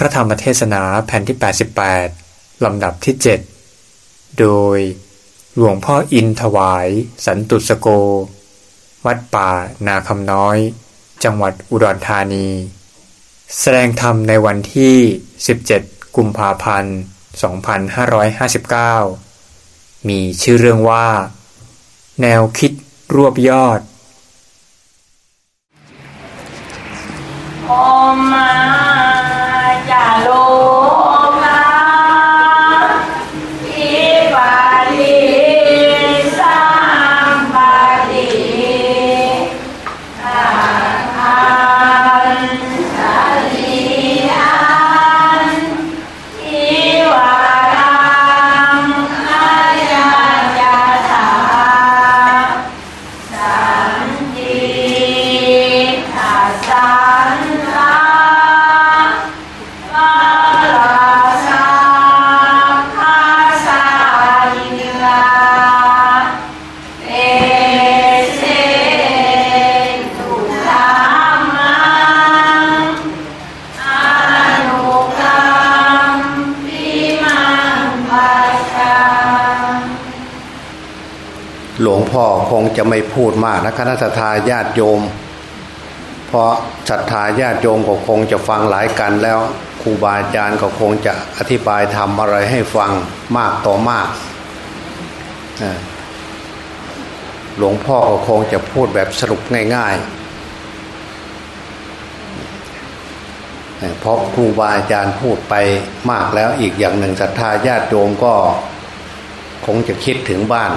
พระธรรมเทศนาแผ่นที่ 88 ลำดับที่ 7 โดยหลวงพ่ออินถวาย สันตุสโก วัดป่านาคำน้อย จังหวัดอุดรธานี แสดงธรรมในวันที่ 17 กุมภาพันธ์ 2559 มีชื่อเรื่องว่า แนวคิดรวบยอดอมา อย่าโลภ พูดมากนะคณะสัตยาญาติโยม เพราะศรัทธาญาติโยมก็คงจะฟังหลายกันแล้วครูบาอาจารย์ก็คงจะอธิบายทำอะไรให้ฟังมากต่อมากหลวงพ่อก็คงจะพูดแบบสรุปง่ายๆเพราะครูบาอาจารย์พูดไปมากแล้วอีกอย่างหนึ่งศรัทธาญาติโยมก็คงจะคิดถึงบ้าน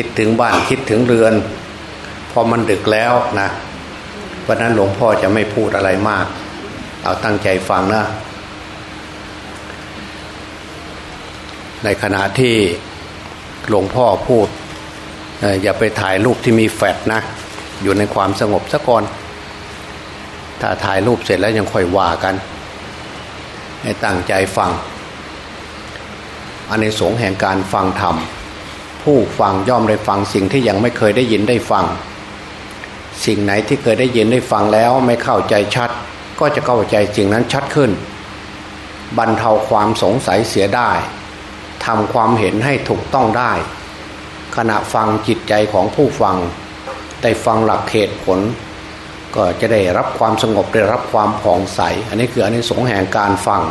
คิดถึงบ้านคิดถึงเรือน พอมันดึกแล้วนะเพราะนั้นหลวงพ่อจะไม่พูดอะไรมาก เอาตั้งใจฟังนะ ในขณะที่หลวงพ่อพูด อย่าไปถ่ายรูปที่มีแฟลชนะ อยู่ในความสงบซะก่อน ถ้าถ่ายรูปเสร็จแล้วยังค่อยว่ากัน ให้ตั้งใจฟังอันในสงแห่งการฟังธรรม ผู้ฟังย่อมได้ฟังสิ่งที่ยังไม่เคยได้ยินได้ฟัง สิ่งไหนที่เคยได้ยินได้ฟังแล้วไม่เข้าใจชัด ก็จะเข้าใจสิ่งนั้นชัดขึ้น บรรเทาความสงสัยเสียได้ทำความเห็นให้ถูกต้องได้ ขณะฟังจิตใจของผู้ฟังได้ฟังหลักเหตุผล ก็จะได้รับความสงบได้รับความผ่องใส อันนี้คืออันนี้สงแห่งการฟัง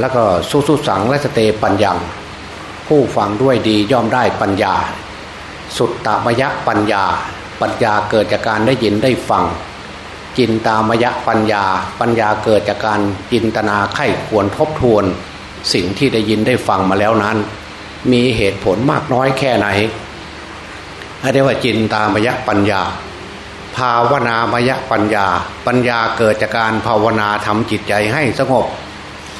แล้วก็สู้สู้สังและสเตปัญญัง ผู้ฟังด้วยดีย่อมได้ปัญญา สุตตามยะปัญญา ปัญญาเกิดจากการได้ยินได้ฟัง จินตามยะปัญญา ปัญญาเกิดจากการจินตนาไข้ควรทบทวน สิ่งที่ได้ยินได้ฟังมาแล้วนั้น มีเหตุผลมากน้อยแค่ไหนอันนี้ว่าจินตามยะปัญญา ภาวนามยะปัญญา ปัญญาเกิดจากการภาวนาทำจิตใจให้สงบ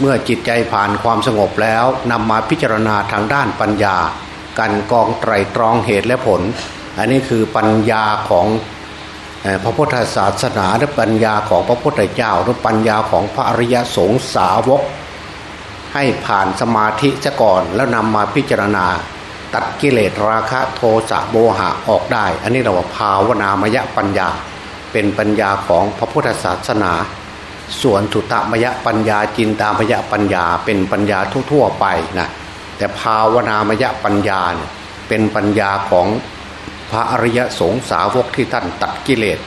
เมื่อจิตใจผ่านความสงบแล้วนำมาพิจารณาทางด้านปัญญา กันกองไตรตรองเหตุและผล อันนี้คือปัญญาของพระพุทธศาสนาหรือปัญญาของพระพุทธเจ้าหรือปัญญาของพระอริยสงสาวก ให้ผ่านสมาธิซะก่อนแล้วนำมาพิจารณา ตัดกิเลสราคะโทสะโมหะออกได้ อันนี้เราว่าภาวนามยปัญญา เป็นปัญญาของพระพุทธศาสนา ส่วนสุตมยปัญญาจินตามยปัญญาเป็นปัญญาทั่วๆไปนะแต่ภาวนามยปัญญาเป็นปัญญาของพระอริยสงสาวกที่ท่านตัดกิเลส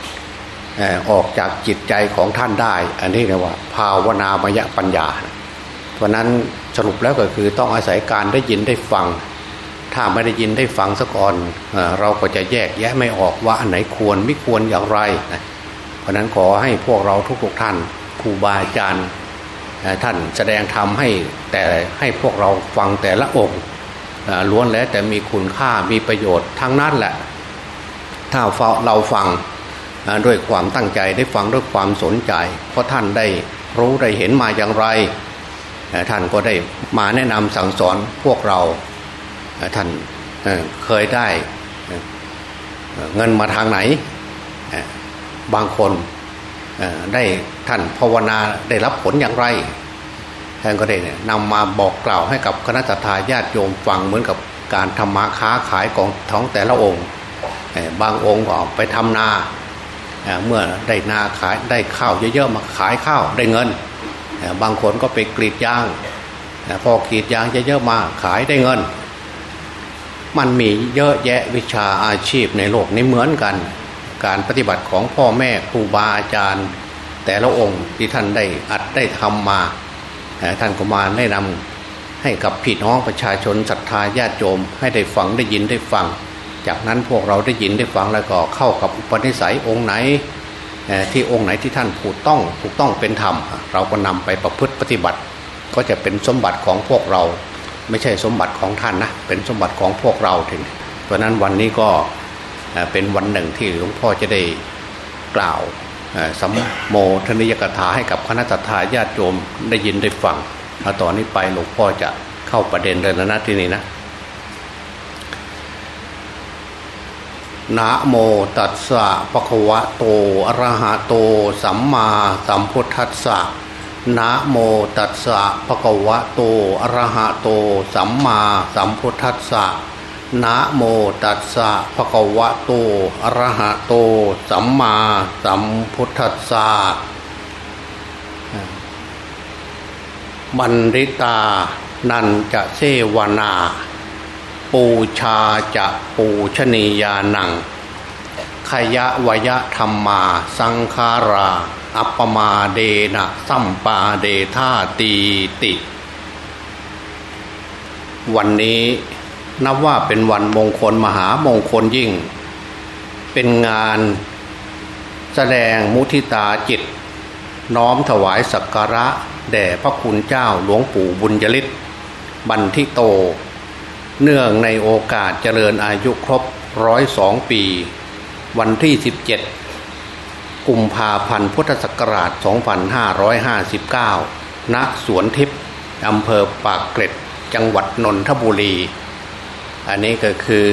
ออกจากจิตใจของท่านได้ อันนี้เรียกว่า ภาวนามยปัญญาเพราะนั้นสรุปแล้วก็คือต้องอาศัยการได้ยินได้ฟัง ถ้าไม่ได้ยินได้ฟังซะก่อนเอเราก็จะแยกแยะไม่ออกว่าอันไหนควรไม่ควรอย่างไร เพราะนั้นขอให้พวกเราทุกๆท่าน ครูบาอาจารย์ท่านแสดงธรรมให้แต่ให้พวกเราฟังแต่ละองค์ล้วนแล้วแต่มีคุณค่ามีประโยชน์ทั้งนั้นแหละ ถ้าเราฟังด้วยความตั้งใจได้ฟังด้วยความสนใจ เพราะท่านได้รู้ได้เห็นมาอย่างไร ท่านก็ได้มาแนะนำสั่งสอนพวกเราท่านเคยได้เงินมาทางไหน บางคน ได้ท่านภาวนาได้รับผลอย่างไรท่านก็ได้เนี่ยนำมาบอกกล่าวให้กับคณะทาญาติโยมฟังเหมือนกับการทำมาค้าขายของท้องแต่ละองค์บางองค์ก็ออกไปทำนาเมื่อได้นาขายได้ข้าวเยอะๆมาขายข้าวได้เงิน บางคนก็ไปกรีดยางพอกรีดยางเยอะๆมาขายได้เงิน มันมีเยอะแยะวิชาอาชีพในโลกนี้เหมือนกัน การปฏิบัติของพ่อแม่ครูบาอาจารย์ แต่ละองค์ที่ท่านได้อัดได้ทำมา ท่านก็มาแนะนำให้กับพี่น้องประชาชนศรัทธาญาติโยมให้ได้ฟังได้ยินได้ฟัง จากนั้นพวกเราได้ยินได้ฟังแล้วก็เข้ากับอุปนิสัยองค์ไหนที่องค์ไหนที่ท่านถูกต้องถูกต้องเป็นธรรม เราก็นำไปประพฤติปฏิบัติ ก็จะเป็นสมบัติของพวกเรา ไม่ใช่สมบัติของท่านนะเป็นสมบัติของพวกเราถึงเพราะนั้นวันนี้ก็ เป็นวันหนึ่งที่หลวงพ่อจะได้กล่าวสัมโมทนิยกถาให้กับคณะทาญาติโยมได้ยินได้ฟังถ้าตอนนี้ไปหลวงพ่อจะเข้าประเด็นเลยนะที่นี่นะนะโมตัสสะปะคะวะโตอะระหะโต สัมมาสัมพุทธัสสะนะโมตัสสะภะคะวะโตอะระหะโต สัมมาสัมพุทธัสสะ นะโมตัสสะภะคะวะโตอะระหะโต สัมมาสัมพุทธัสสะบันริตา นันจะเสวนา ปูชาจะปูชนียานัง ขยะวยะธรรมา สังคารา อัปปมาเดนะสัมปาเดธาตีติ วันนี้ นับว่าเป็นวันมงคลมหามงคลยิ่ง เป็นงานแสดงมุทิตาจิต น้อมถวายสักการะ แด่พระคุณเจ้าหลวงปู่บุญยลิศบันทิโต เนื่องในโอกาสเจริญอายุครบร้อยสองปี วันที่ 17 กุมภาพันธ์พุทธศักราช 2559 ณ สวนทิพย์อำเภอปากเกร็ด จังหวัดนนทบุรี อันนี้ก็คือ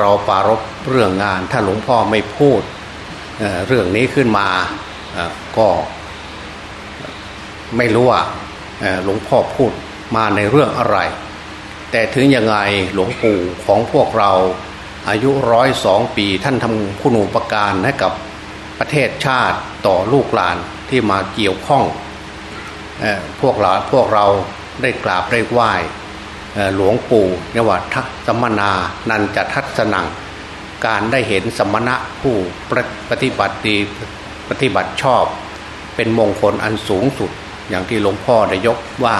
เราปารบเรื่องงาน ถ้าหลวงพ่อไม่พูดเเรื่องนี้ขึ้นมาก็ไม่รู้ว่าหลวงพ่อพูดมาในเรื่องอะไร แต่ถึงยังไงหลวงปู่ของพวกเราอายุร้อยสองปีท่านทำคุณูปการให้กับประเทศชาติต่อลูกหลานที่มาเกี่ยวข้องพวกเราพวกเราได้กราบได้ไหว้ หลวงปู่เนวัตสมนา นันจะทัศนัง การได้เห็นสมณะผู้ปฏิบัติดีปฏิบัติชอบ เป็นมงคลอันสูงสุด อย่างที่หลวงพ่อได้ยกว่า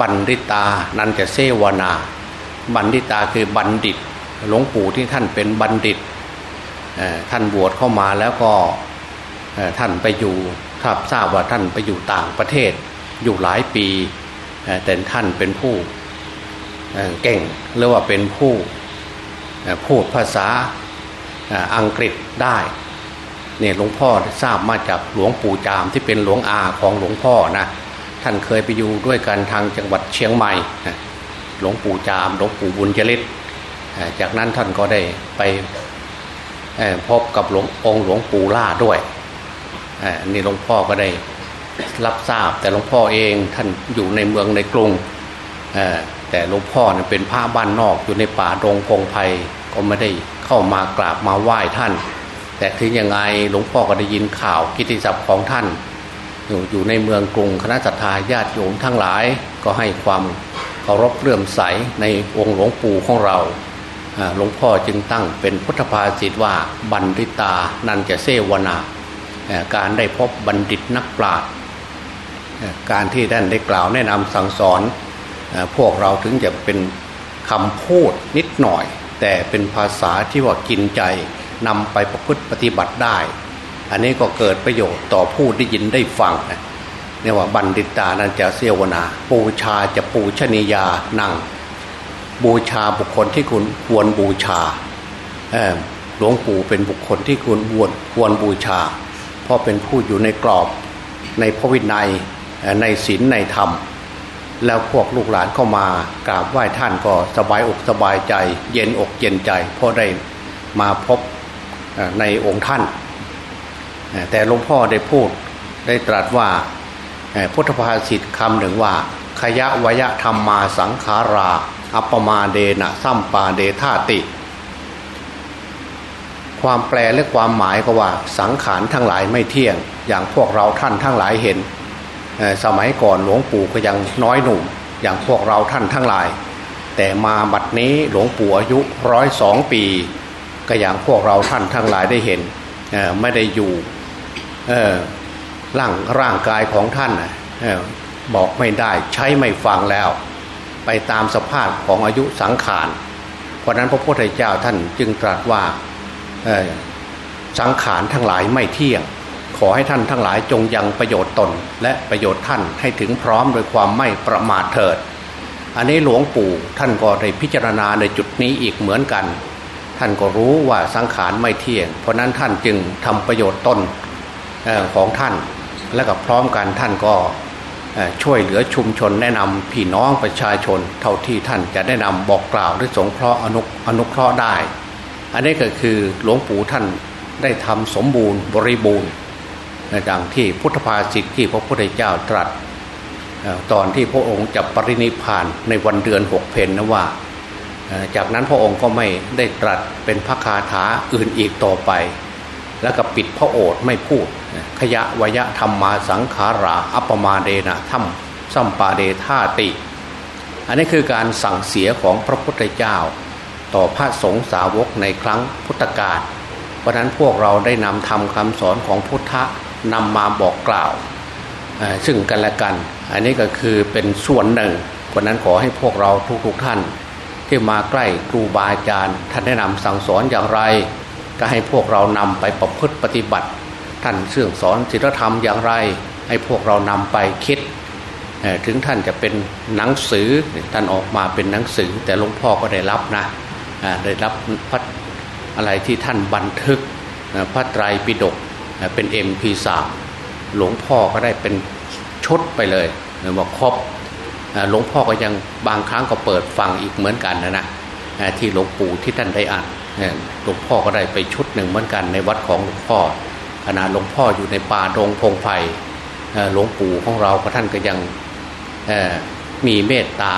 บัณฑิตา นันจะเสวนา บัณฑิตาคือบัณฑิต หลวงปู่ที่ท่านเป็นบัณฑิตท่านบวชเข้ามาแล้วก็ท่านไปอยู่ถ้าทราบว่าท่านไปอยู่ต่างประเทศอยู่หลายปี แต่ท่านเป็นผู้ เก่งหรือว่าเป็นผู้พูดภาษาอังกฤษได้เนี่ยหลวงพ่อทราบมาจากหลวงปู่จามที่เป็นหลวงอาของหลวงพ่อนะท่านเคยไปอยู่ด้วยกันทางจังหวัดเชียงใหม่หลวงปู่จามหลวงปู่บุญจริตจากนั้นท่านก็ได้ไปพบกับหลวงองค์หลวงปู่ล่าด้วยนี่หลวงพ่อก็ได้รับทราบแต่หลวงพ่อเองท่านอยู่ในเมืองในกรุง แต่หลวงพ่อเนี่ยเป็นพระบ้านนอกอยู่ในป่าดงพงไพ่ก็ไม่ได้เข้ามากราบมาไหว้ท่าน แต่ถึงยังไงหลวงพ่อก็ได้ยินข่าวกิติศัพท์ของท่าน อยู่อยู่ในเมืองกรุงคณะสัตยาญาติโยมทั้งหลายก็ให้ความเคารพเลื่อมใสในองค์หลวงปู่ของเราหลวงพ่อจึงตั้งเป็นพุทธภาษิตว่าบัณฑิตานันจะเสวนา การได้พบบัณฑิตนักปราชญ์การที่ท่านได้กล่าวแนะนำสั่งสอน พวกเราถึงจะเป็นคำพูดนิดหน่อย แต่เป็นภาษาที่ว่ากินใจนำไปประพฤติปฏิบัติได้ อันนี้ก็เกิดประโยชน์ต่อผู้ได้ยินได้ฟังเนี่ยว่าบัณฑิตานันจะเสวนา ปูชาจะปูชนียานั่ง บูชาบุคคลที่คุณควรบูชาหลวงปู่เป็นบุคคลที่คุณควรควรบูชา เพราะเป็นผู้อยู่ในกรอบในพระวินัยในศีลในธรรม แล้วพวกลูกหลานเข้ามากราบไหว้ท่านก็สบายอกสบายใจ เย็นอกเย็นใจ เพราะได้มาพบในองค์ท่าน แต่หลวงพ่อได้พูดได้ตรัสว่าพุทธภาษิตคำหนึ่งว่า ขยะวยะธรรมมาสังขารา อัปมาเดนะซัมปาเดธาติคความแปลและความหมายก็ว่าสังขารทั้งหลายไม่เที่ยง อย่างพวกเราท่านทั้งหลายเห็น สมัยก่อนหลวงปู่ก็ยังน้อยหนุ่ม อย่างพวกเราท่านทั้งหลาย แต่มาบัดนี้หลวงปู่อายุร้อยสองปี ก็อย่างพวกเราท่านทั้งหลายได้เห็นไม่ได้อยู่ร่างร่างกายของท่านบอกไม่ได้ใช้ไม่ฟังแล้ว ไปตามสภาพของอายุสังขารเพราะนั้นพระพุทธเจ้าท่านจึงตรัสว่าสังขารทั้งหลายไม่เที่ยง ขอให้ท่านทั้งหลายจงยังประโยชน์ตน และประโยชน์ท่านให้ถึงพร้อมโดยความไม่ประมาทเถิด อันนี้หลวงปู่ท่านก็ได้พิจารณาในจุดนี้อีกเหมือนกัน ท่านก็รู้ว่าสังขารไม่เที่ยง เพราะนั้นท่านจึงทำประโยชน์ตนของท่าน และกับพร้อมกันท่านก็ช่วยเหลือชุมชนแนะนำพี่น้องประชาชน เท่าที่ท่านจะแนะนำบอกกล่าวหรือสงเคราะห์อนุอนุเคราะห์ได้ อันนี้ก็คือหลวงปู่ท่านได้ทำสมบูรณ์บริบูรณ์ ดังที่พุทธภาษิตที่พระพุทธเจ้าตรัสตอนที่พระองค์จะปรินิพานในวันเดือนหกเพนนะว่า จากนั้นพระองค์ก็ไม่ได้ตรัสเป็นพระคาถาอื่นอีกต่อไป แล้วก็ปิดพระโอษฐ์ไม่พูด ขยะวยะธรรมมาสังขารา อัปมาเดนะธรรมสัมปาเดธาติ อันนี้คือการสั่งเสียของพระพุทธเจ้า ต่อพระสงฆ์สาวกในครั้งพุทธกาลเพราะนั้นพวกเราได้นำทำคำสอนของพุทธ นำมาบอกกล่าว ซึ่งกันและกัน อันนี้ก็คือเป็นส่วนหนึ่งเพราะนั้นขอให้พวกเราทุกๆท่าน ที่มาใกล้ครูบาอาจารย์ท่านแนะนำสั่งสอนอย่างไร ก็ให้พวกเรานำไปประพฤติปฏิบัติ ท่านเสื่องสอนศีลธรรมอย่างไร ให้พวกเรานำไปคิดถึงท่านจะเป็นหนังสือท่านออกมาเป็นหนังสือ แต่หลวงพ่อก็ได้รับนะได้รับพัดอะไรที่ท่านบันทึกพระไตรปิฎก เป็น MP3 หลวงพ่อก็ได้เป็นชุดไปเลยว่าครบหลวงพ่อก็ยังบางครั้งก็เปิดฟังอีกเหมือนกันนะนะที่หลวงปู่ที่ท่านได้อ่านหลวงพ่อก็ได้ไปชุดหนึ่งเหมือนกันในวัดของหลวงพ่อขณะหลวงพ่ออยู่ในป่าดงพงไผ่หลวงปู่ของเราก็ท่านก็ยังมีเมตตา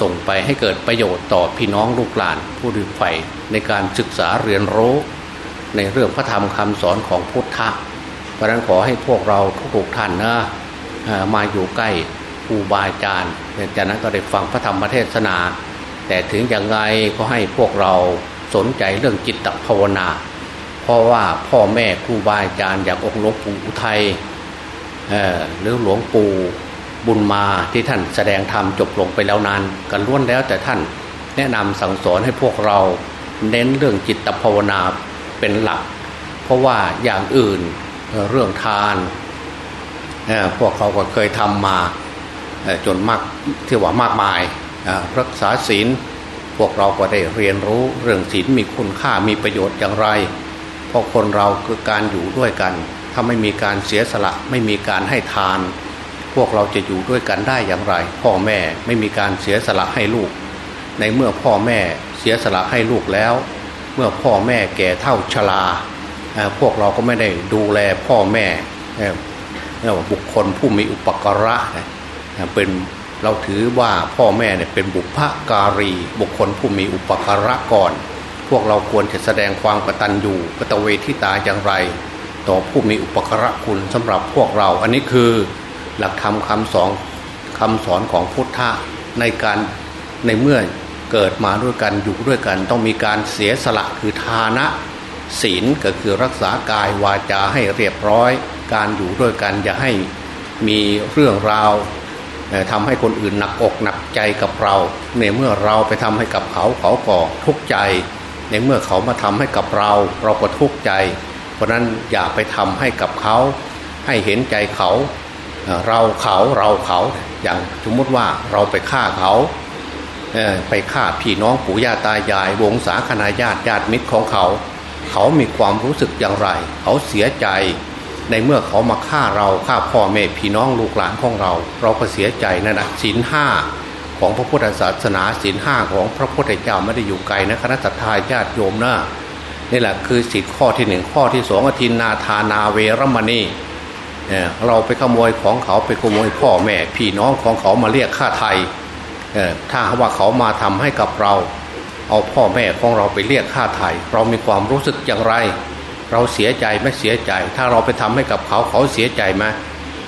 ส่งไปให้เกิดประโยชน์ต่อพี่น้องลูกหลานผู้ดื้อไฟในการศึกษาเรียนรู้ ในเรื่องพระธรรมคำสอนของพุทธะ เพราะนั้นขอให้พวกเราทุกท่านนะมาอยู่ใกล้ครูบาอาจารย์จากนั้นก็ได้ฟังพระธรรมเทศนา แต่ถึงอย่างไรก็ให้พวกเราสนใจเรื่องจิตภาวนา เพราะว่าพ่อแม่ครูบาอาจารย์อย่างองค์หลวงปู่อุทัยหรือหลวงปู่บุญมาที่ท่านแสดงธรรมจบลงไปแล้วนานกันล้วนแล้วแต่ท่านแนะนำสั่งสอนให้พวกเราเน้นเรื่องจิตภาวนา เป็นหลัก เพราะว่าอย่างอื่นเรื่องทานพวกเขาก็เคยทำมาจนมากที่ว่ามากมายรักษาศีลพวกเราก็ได้เรียนรู้เรื่องศีลมีคุณค่ามีประโยชน์อย่างไร เพราะคนเราคือการอยู่ด้วยกัน ถ้าไม่มีการเสียสละ ไม่มีการให้ทาน พวกเราจะอยู่ด้วยกันได้อย่างไร พ่อแม่ไม่มีการเสียสละให้ลูก ในเมื่อพ่อแม่เสียสละให้ลูกแล้ว เมื่อพ่อแม่แก่เท่าชราพวกเราก็ไม่ได้ดูแลพ่อแม่บุคคลผู้มีอุปการะเป็นเราถือว่าพ่อแม่เนี่ยเป็นบุพการี บุคคลผู้มีอุปการะก่อน พวกเราควรจะแสดงความกตัญญูกตเวทิตาอย่างไร ต่อผู้มีอุปการะคุณสำหรับพวกเรา อันนี้คือหลักธรรมคำสอนคำสอนของพุทธะในการในเมื่อ เกิดมาด้วยกันอยู่ด้วยกัน ต้องมีการเสียสละคือทานะศีลก็คือรักษากายวาจาให้เรียบร้อย การอยู่ด้วยกันอย่าให้มีเรื่องราวทำให้คนอื่นหนักอกหนักใจกับเราในเมื่อเราไปทำให้กับเขาเขาก็ทุกข์ใจ ในเมื่อเขามาทำให้กับเรา เราก็ทุกข์ใจ เพราะนั้นอย่าไปทำให้กับเขา ให้เห็นใจเขา เราเขาเราเขาอย่างสมมติว่าเราไปฆ่าเขา ไปฆ่าพี่น้องปู่ย่าตายาย วงศาคณาญาติญาติมิตรของเขา เขามีความรู้สึกอย่างไร เขาเสียใจ ในเมื่อเขามาฆ่าเราฆ่าพ่อแม่พี่น้องลูกหลานของเรา เราก็เสียใจนั่นนะศีลห้าของพระพุทธศาสนาศีลห้าของพระพุทธเจ้าไม่ได้อยู่ไกลนะคณะทาญาติโยมนะนี่แหละคือศีลข้อที่หนึ่งข้อที่สองอธินนาทานาเวรมณีเราไปขโมยของเขาไปขโมยพ่อแม่พี่น้องของเขามาเรียกค่าไทย ถ้าว่าเขามาทำให้กับเรา เอาพ่อแม่ของเราไปเรียกค่าไถ่เรามีความรู้สึกอย่างไร เราเสียใจไม่เสียใจ ถ้าเราไปทำให้กับเขาเขาเสียใจไหม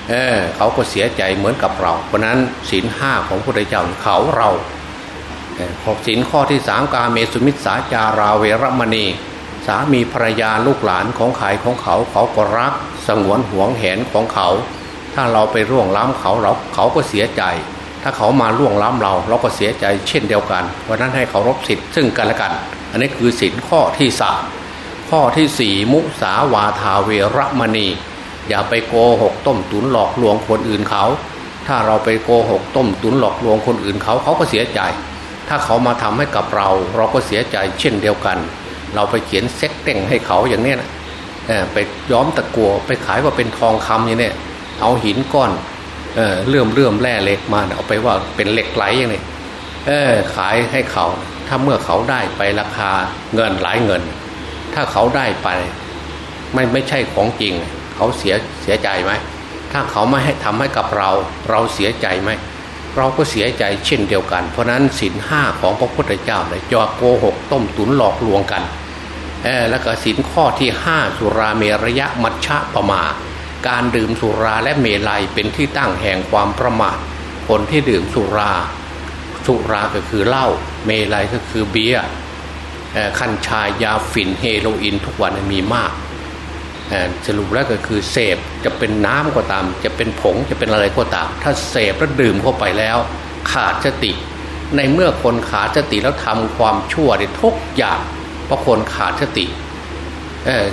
เออเขาก็เสียใจเหมือนกับเรา เพราะนั้นศีลห้าของพระพุทธเจ้าเขาเราขอศีลข้อที่สามกาเมสุมิสาจาราเวรมณี สามีภรรยาลูกหลานของใครของเขา เขาก็รักสงวนห่วงแหนของเขา ถ้าเราไปร่วงล้ำเขาเราเขาก็เสียใจ ถ้าเขามาล่วงล้ำเรา เราก็เสียใจเช่นเดียวกันเพราะนั้นให้เคารพสิทธิ์ซึ่งกันและกัน อันนี้คือสินข้อที่สามข้อที่สี่มุสาวาทาเวรมณี อย่าไปโกหกต้มตุนหลอกลวงคนอื่นเขา ถ้าเราไปโกหกต้มตุนหลอกลวงคนอื่นเขาเขาก็เสียใจ ถ้าเขามาทำให้กับเรา เราก็เสียใจเช่นเดียวกัน เราไปเขียนเซ็กเต่งให้เขาอย่างนี้นะไปย้อมตะกัวไปขายว่าเป็นทองคำอย่างนี้เอาหินก้อน เออเลื่อมเลื่อมแร่เหล็กมาเอาไปว่าเป็นเหล็กไหลอย่างนี้เออขายให้เขา ถ้าเมื่อเขาได้ไปราคาเงินหลายเงิน ถ้าเขาได้ไป ไม่ไม่ใช่ของจริง เขาเสียเสียใจไหมถ้าเขาไม่ให้ทำให้กับเรา เราเสียใจไหมเราก็เสียใจเช่นเดียวกัน เพราะนั้นสินห้าของพระพุทธเจ้าเนี่ยจอโกหกต้มตุนหลอกลวงกันเออแล้วก็สินข้อที่ห้าสุราเมรยะมัชฌะประมา การดื่มสุราและเมลัยเป็นที่ตั้งแห่งความประมาทคนที่ดื่มสุรา สุราก็คือเหล้าเมลัยก็คือเบียร์คัญชายาฝิ่นเฮโรอีนทุกวันมีมากสรุปแล้วก็คือเสพจะเป็นน้ำก็ตาม จะเป็นผงจะเป็นอะไรก็ตาม ถ้าเสพแล้วดื่มเข้าไปแล้ว ขาดสติ ในเมื่อคนขาดสติแล้วทำความชั่วได้ทุกอย่างเพราะคนขาดสติ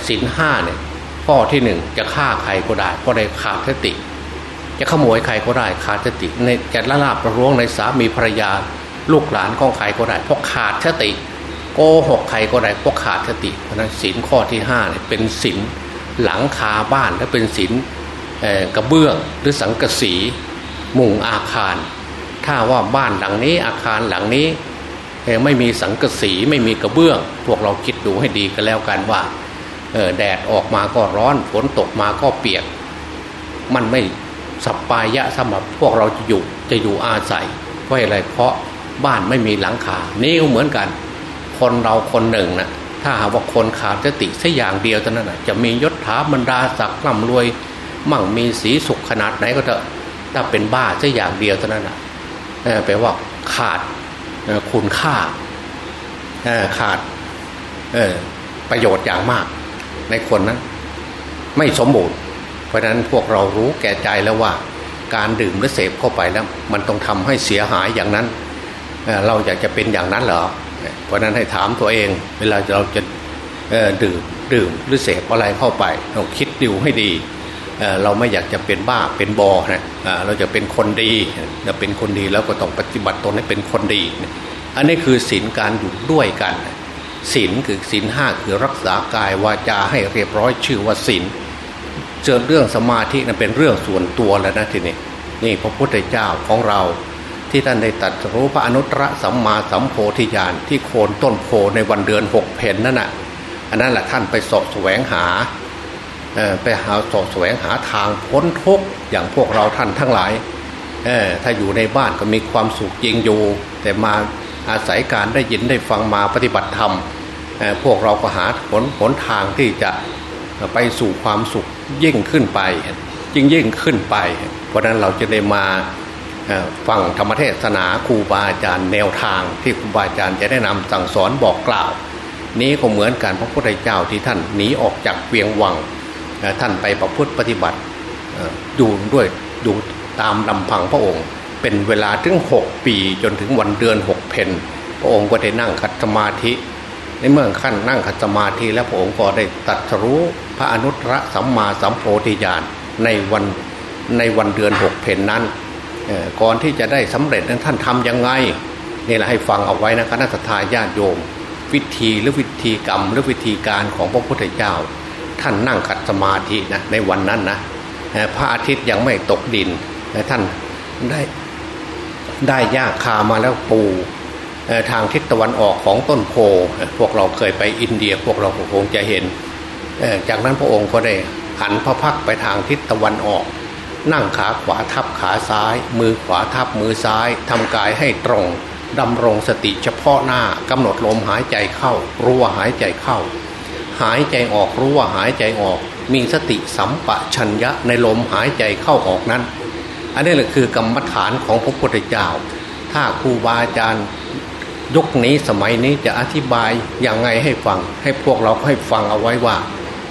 สินห้าเนี่ย ข้อที่หนึ่งจะฆ่าใครก็ได้ก็ได้ขาดสติ จะขโมยใครก็ได้ขาดสติในจะละลาบประร้วงในสามีภรรยา ลูกหลานของใครก็ได้เพราะขาดสติโกหกใครก็ได้เพราะขาดสติเพราะนั้นสินข้อที่ห้าเนี่ยเป็นสินหลังคาบ้านและเป็นสินกระเบื้องหรือสังกะสีมุงอาคาร ถ้าว่าบ้านหลังนี้อาคารหลังนี้ไม่มีสังกะสีไม่มีกระเบื้อง พวกเราคิดดูให้ดีกันแล้วกันว่า แดดออกมาก็ร้อนฝนตกมาก็เปียก มันไม่สับปายะสำหรับพวกเราจะอยู่จะอยู่อาศัยเพราะอะไรเพราะบ้านไม่มีหลังคานี่เหมือนกัน คนเราคนหนึ่งนะถ้าหากว่าคนขาดสติสัอย่างเดียวเท่านั้นจะมียศถาบรรดาศักดิ์ร่ำรวย มั่งมีสีสุขขนาดไหนก็เถอะถ้าเป็นบ้าสัอย่างเดียวเท่านั้นนะแปลว่าขาดคุณค่าขาดประโยชน์อย่างมาก ในคนนั้น ไม่สมบูรณ์ เพราะนั้นพวกเรารู้แก่ใจแล้วว่า การดื่มและเสพเข้าไปแล้ว มันต้องทำให้เสียหายอย่างนั้นเราอยากจะเป็นอย่างนั้นเหรอ เพราะนั้นให้ถามตัวเอง เวลาเราจะดื่มดื่มหรือเสพอะไรเข้าไปเราคิดดูให้ดีเราไม่อยากจะเป็นบ้าเป็นบอนะเราจะเป็นคนดีเราเป็นคนดีแล้วก็ต้องปฏิบัติตนให้เป็นคนดี อันนี้คือศีลการอยู่ด้วยกัน ศีลคือศีลห้าคือรักษากายวาจาให้เรียบร้อยชื่อว่าศีลเจอเรื่องสมาธินั้นเป็นเรื่องส่วนตัวแล้วนะทีนี้นี่พระพุทธเจ้าของเรา ที่ท่านได้ตัดรู้พระอนุตตรสัมมาสัมโพธิญาณที่โคนต้นโพในวันเดือนหกเพนนั่นน่ะอันนั้นแหละท่านไปสอบแสวงหาไปหาสอบแสวงหาทางพ้นทุกข์อย่างพวกเราท่านทั้งหลายถ้าอยู่ในบ้านก็มีความสุขจริงอยู่ แต่มาอาศัยการได้ยินได้ฟังมาปฏิบัติธรรม พวกเราก็หาผลผลทางที่จะไปสู่ความสุขยิ่งขึ้นไปยิ่งยิ่งขึ้นไป เพราะนั้นเราจะได้มาฟังธรรมเทศนาครูบาอาจารย์แนวทางที่ครูบาอาจารย์จะได้นำสั่งสอนบอกกล่าว นี้ก็เหมือนกันพระพุทธเจ้าที่ท่านหนีออกจากเวียงวังท่านไปประพฤติปฏิบัติอยู่ด้วยอยู่ตามลำพังพระองค์ เป็นเวลาถึงหกปีจนถึงวันเดือนหกเพนพระองค์ก็ได้นั่งคัดสมาธิ ในเมื่อขั้นนั่งคัดสมาธิแล้วพระองค์ก็ได้ตัดรู้พระอนุตตรสัมมาสัมโพธิญาณในวันในวันเดือนหกเพนนั้นก่อนที่จะได้สำเร็จนั้นท่านทำยังไงนี่แหละให้ฟังเอาไว้นะคณะทาญาติโยม วิธีหรือวิธีกรรมหรือวิธีการของพระพุทธเจ้า ท่านนั่งขัดสมาธินะในวันนั้นนะพระอาทิตย์ยังไม่ตกดินท่านได้ได้หญ้าคามาแล้วปู ทางทิศตะวันออกของต้นโพพวกเราเคยไปอินเดีย พวกเราคงจะเห็น จากนั้นพระองค์ก็ได้หันพระพักไปทางทิศตะวันออก นั่งขาขวาทับขาซ้าย มือขวาทับมือซ้ายทำกายให้ตรงดำรงสติเฉพาะหน้ากำหนดลมหายใจเข้า รู้ว่าหายใจเข้า หายใจออกรู้ว่าหายใจออก มีสติสัมปชัญญะในลมหายใจเข้าออกนั้น อันนี้แหละคือกรรมฐานของพระพุทธเจ้า ถ้าครูบาอาจารย์ ยุคนี้สมัยนี้จะอธิบายอย่างไงให้ฟัง ให้พวกเราให้ฟังเอาไว้ว่า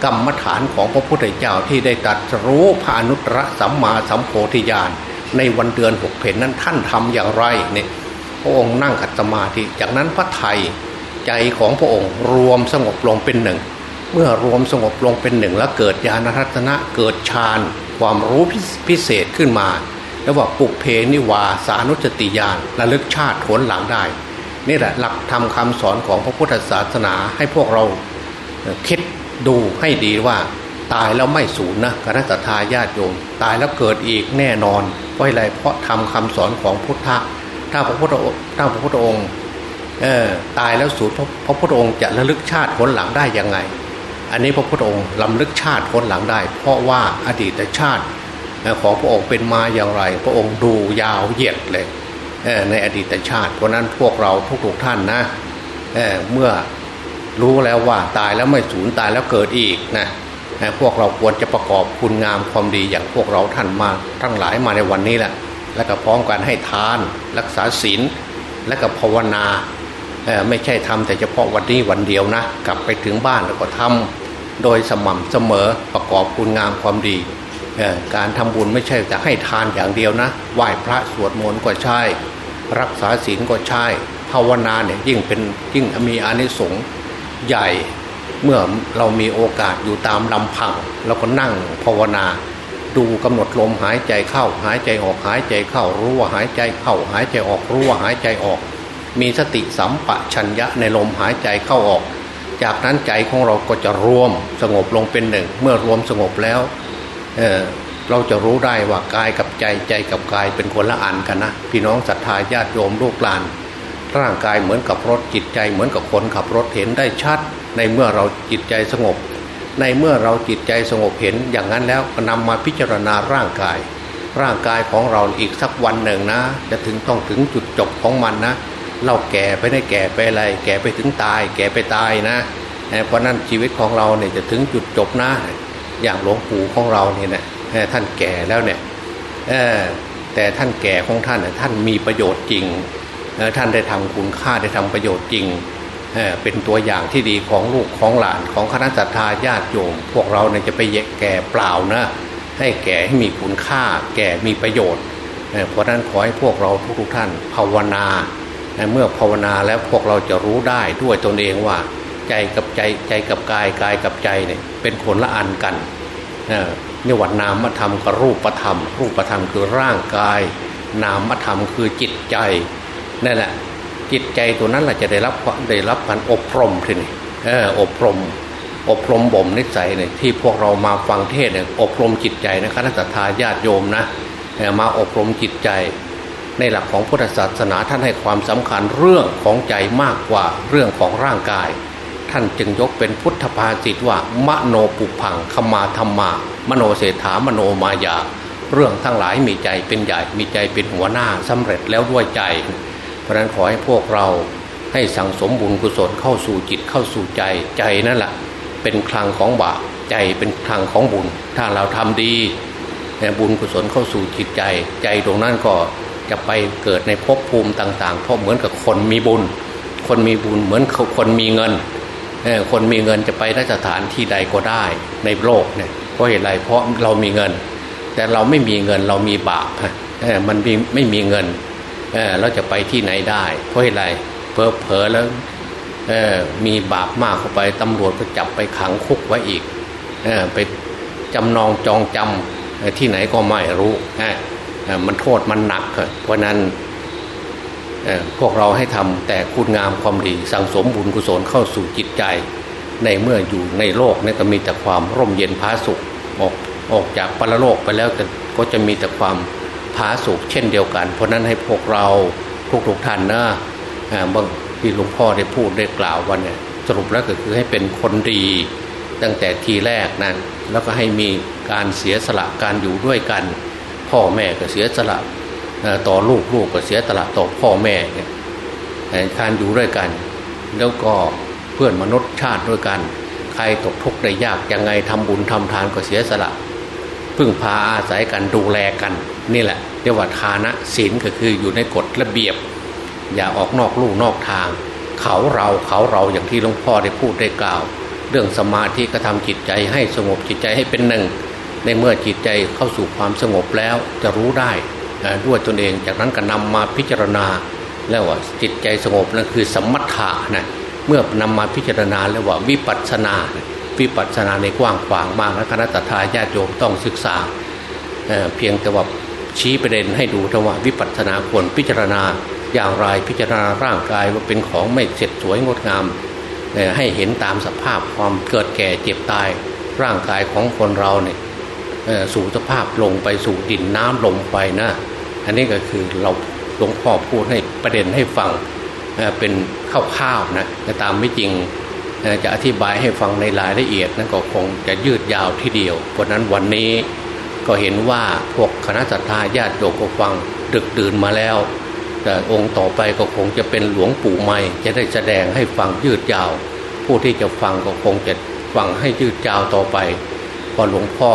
กรรมฐานของพระพุทธเจ้าที่ได้ตรัสรู้พานุตรสัมมาสัมโพธิญาณในวันเดือนหกเพนนั้นท่านทำอย่างไรเนี่ยพระองค์นั่งขัดสมาธิจากนั้นพระไทยใจของพระองค์รวมสงบลงเป็นหนึ่ง เมื่อรวมสงบลงเป็นหนึ่ง แล้วเกิดญาณรัตนะเกิดฌานความรู้พิเศษขึ้นมา แล้วว่าปุกเพนิวาสานุสติญาณระลึกชาติผลหลังได้ นี่แหละหลักธรรมคาสอนของพระพุทธศาสนาให้พวกเราคิดดูให้ดีว่าตายแล้วไม่สูญนะคณะทาญาติโยมตายแล้วเกิดอีกแน่นอนเพราะอะไรเพราะทำคำสอนของพุทธะถ้าพระพุทธถ้าพระพุทธองค์เออตายแล้วสูญพระพุทธองค์จะระลึกชาติผลหลังได้ยังไง อันนี้พระพุทธองค์ลำลึกชาติผลหลังได้ เพราะว่าอดีตชาติของพระองค์เป็นมาอย่างไร พระองค์ดูยาวเหยียดเลย ในอดีตชาติ เพราะนั้นพวกเราทุกๆท่านนะเเมื่อรู้แล้วว่าตายแล้วไม่สูญตายแล้วเกิดอีกนะพวกเราควรจะประกอบคุณงามความดีอย่างพวกเราท่านมาทั้งหลายมาในวันนี้แหละ และก็พร้อมกันให้ทานรักษาศีลและก็ภาวนาไม่ใช่ทำแต่เฉพาะวันนี้วันเดียวนะ กลับไปถึงบ้านแล้วก็ทำโดยสม่ำเสมอประกอบคุณงามความดี การทำบุญไม่ใช่จะให้ทานอย่างเดียวนะไหว้พระสวดมนต์ก็ใช่ รักษาศีลก็ใช่ภาวนาเนี่ยยิ่งเป็นยิ่งมีอานิสงส์ใหญ่เมื่อเรามีโอกาสอยู่ตามลำพังเราก็นั่งภาวนา ดูกำหนดลมหายใจเข้า หายใจออกหายใจเข้า รู้ว่าหายใจเข้า หายใจออกรู้ว่าหายใจออก มีสติสัมปชัญญะในลมหายใจเข้าออก จากนั้นใจของเราก็จะรวมสงบลงเป็นหนึ่ง เมื่อรวมสงบแล้ว เราจะรู้ได้ว่ากายกับใจใจกับกายเป็นคนละอันกันนะพี่น้องศรัทธาญาติโยมลูกหลาน ร่างกายเหมือนกับรถจิตใจเหมือนกับคนขับรถเห็นได้ชัด ในเมื่อเราจิตใจสงบ ในเมื่อเราจิตใจสงบเห็นอย่างนั้นแล้วก็นำมาพิจารณาร่างกาย ร่างกายของเราอีกสักวันหนึ่งนะ จะถึงต้องถึงจุดจบของมันนะ เราแก่ไปได้แก่ไปอะไร แก่ไปถึงตาย แก่ไปตายนะเพราะนั้นชีวิตของเราเนี่ยจะถึงจุดจบนะอย่างหลวงปู่ของเราเนี่ยนะ ท่านแก่แล้วเนี่ยแต่ท่านแก่ของท่านท่านมีประโยชน์จริงท่านได้ทำคุณค่าได้ทำประโยชน์จริงเป็นตัวอย่างที่ดีของลูกของหลานของคณะสัตยาญาติโยมพวกเราเนี่ยจะไปแก่เปล่านะให้แก่ให้มีคุณค่า แก่มีประโยชน์เพราะนั้นขอให้พวกเราทุกท่านภาวนาเมื่อภาวนาแล้วพวกเราจะรู้ได้ด้วยตนเองว่า ใจกับใจใจกับกายกายกับใจเนี่ยเป็นคนละอันกัน นี่วัดนามธรรมกับรูปธรรม รูปธรรมคือร่างกาย นามธรรมคือจิตใจนั่นแหละจิตใจตัวนั้นแหละจะได้รับได้รับการอบรมทีนี้เอออบรม อบรมบ่มนิสัยเนี่ยที่พวกเรามาฟังเทศเนี่ยอบรมจิตใจนะคณะสัตยาญาติโยมนะมาอบรมจิตใจ ในหลักของพุทธศาสนาท่านให้ความสำคัญเรื่องของใจมากกว่าเรื่องของร่างกาย ท่านจึงยกเป็นพุทธภาษิตว่ามโนปุพังขมาธรรมา มโนเศรษฐามโนมายา เรื่องทั้งหลายมีใจเป็นใหญ่มีใจเป็นหัวหน้าสำเร็จแล้วด้วยใจ เพราะนั้นขอให้พวกเราให้สั่งสมบุญกุศลเข้าสู่จิตเข้าสู่ใจใจนั่นแหละเป็นคลังของบาปใจเป็นคลังของบุญ ถ้าเราทำดีบุญกุศลเข้าสู่จิตใจ ใจตรงนั้นก็จะไปเกิดในภพภูมิต่างๆ เพราะเหมือนกับคนมีบุญ คนมีบุญเหมือนคนมีเงิน คนมีเงินจะไปนสถานที่ใดก็ได้ในโลกเนี่ยเพราะเหตุไรเพราะเรามีเงิน แต่เราไม่มีเงินเรามีบาปมันไม่มีเงินเเราจะไปที่ไหนได้ เพราะอะไรเพอเพอแล้วมีบาปมากเข้าไปตำรวจก็จับไปขังคุกไว้อีกอไปจำนองจองจำที่ไหนก็ไม่รู้มันโทษมันหนักเพราะนั้น พวกเราให้ทำแต่คุณงามความดีสั่งสมบุญกุศลเข้าสู่จิตใจ ในเมื่ออยู่ในโลกนี่ก็มีแต่ความร่มเย็นพาสุขออกออกจากปรโลกไปแล้วก็จะมีแต่ความผาสุกเช่นเดียวกัน เพราะนั้นให้พวกเราทุกทุกท่านนะบางที่หลวงพ่อได้พูดได้กล่าววันเนี่ยสรุปแล้วก็คือให้เป็นคนดี ตั้งแต่ทีแรกนะแล้วก็ให้มีการเสียสละการอยู่ด้วยกัน พ่อแม่ก็เสียสละ ต่อลูกลูกก็เสียสละต่อพ่อแม่เนี่ยการอยู่ด้วยกัน แล้วก็เพื่อนมนุษย์ชาติด้วยกัน ใครตกทุกข์ได้ยากยังไงทำบุญทำทานก็เสียสละพึ่งพาอาศัยกันดูแลกัน นี่แหละเรียกว่าทานะศีลก็คืออยู่ในกฎระเบียบ อย่าออกนอกลู่นอกทาง เขาเราเขาเราอย่างที่หลวงพ่อได้พูดได้กล่าว เรื่องสมาธิก็ทำจิตใจให้สงบจิตใจให้เป็นหนึ่ง ในเมื่อจิตใจเข้าสู่ความสงบแล้วจะรู้ได้ ด้วยตนเอง จากนั้นก็นำมาพิจารณา แล้วว่าจิตใจสงบนั่นคือสมถะนะเมื่อนำมาพิจารณาแล้วว่าวิปัสสนาวิปัสสนาในกว้างขวางมากและคณะทาญาติโยมต้องศึกษาเเพียงแต่ว่าชี้ประเด็นให้ดูทว่าวิปัสสนาควรพิจารณาอย่างไรพิจารณาร่างกายว่าเป็นของไม่เสร็จสวยงดงามให้เห็นตามสภาพความเกิดแก่เจ็บตายร่างกายของคนเราเนี่ยสู่สภาพลงไปสู่ดินน้ำลงไปนะ อันนี้ก็คือเราหลวงพ่อพูดให้ประเด็นให้ฟังเป็นข้าวๆนะแต่ตามไม่จริงจะอธิบายให้ฟังในรายละเอียดนั้นก็คงจะยืดยาวทีเดียว เพราะนั้นวันนี้ก็เห็นว่าพวกคณะสัตยาญาติโยมก็ฟังดึกดื่นมาแล้ว แต่องค์ต่อไปก็คงจะเป็นหลวงปู่ใหม่ จะได้แสดงให้ฟังยืดยาว ผู้ที่จะฟังก็คงจะฟังให้ยืดยาวต่อไปพอหลวงพ่อ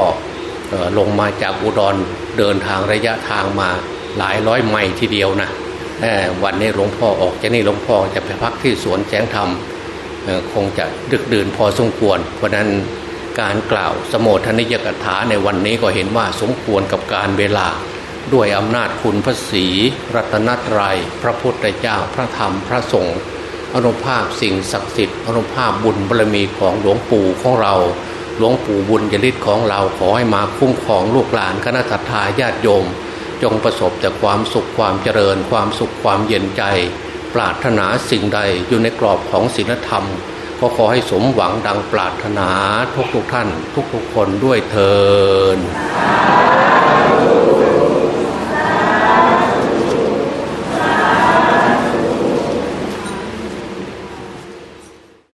ลงมาจากอุดรเดินทางระยะทางมา หลายร้อยไมล์ทีเดียวนะวันนี้หลวงพ่อออกจากนี่หลวงพ่อจะไปพักที่สวนแสงธรรมคงจะดึกดื่นพอสมควร เพราะนั้นการกล่าวสมโภชนิยกถาในวันนี้ก็เห็นว่าสมควรกับการเวลาด้วยอำนาจคุณพระศีรัตนตรยัย พระพุทธเจ้าพระธรรมพระสงฆ์อนุภาพสิ่งศักดิ์สิทธิ์อนุภาพบุญบารมีของหลวงปู่ของเรา หลวงปู่บุญยริศของเราขอให้มาคุ้มครองลูกหลานคณะทาญาติโยม จงประสบแต่ความสุขความเจริญ ความสุขความเย็นใจ ปรารถนาสิ่งใดอยู่ในกรอบของศีลธรรม ก็ขอให้สมหวังดังปรารถนาทุกทุกท่าน ทุกทุกคนด้วยเทอ